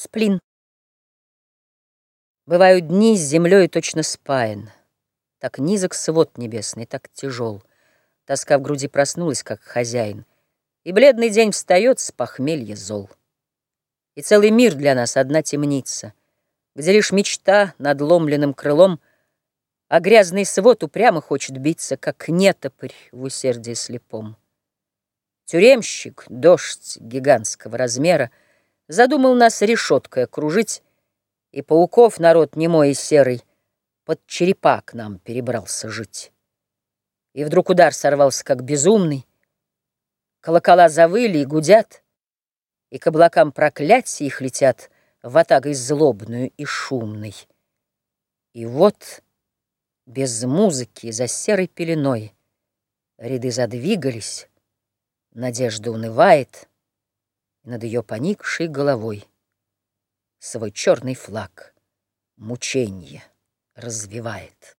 Сплин. Бывают дни с землей точно спаян. Так низок свод небесный, так тяжел. Тоска в груди проснулась, как хозяин, И бледный день встает с похмелья зол. И целый мир для нас одна темница, Где лишь мечта над ломленным крылом, А грязный свод упрямо хочет биться, Как нетопырь в усердии слепом. Тюремщик, дождь гигантского размера, Задумал нас решеткой окружить, И пауков народ немой и серый Под черепа к нам перебрался жить. И вдруг удар сорвался, как безумный, Колокола завыли и гудят, И к облакам проклятия их летят Ватагой злобную и шумной. И вот без музыки за серой пеленой Ряды задвигались, надежда унывает — над ее поникшей головой свой черный флаг мученье развивает.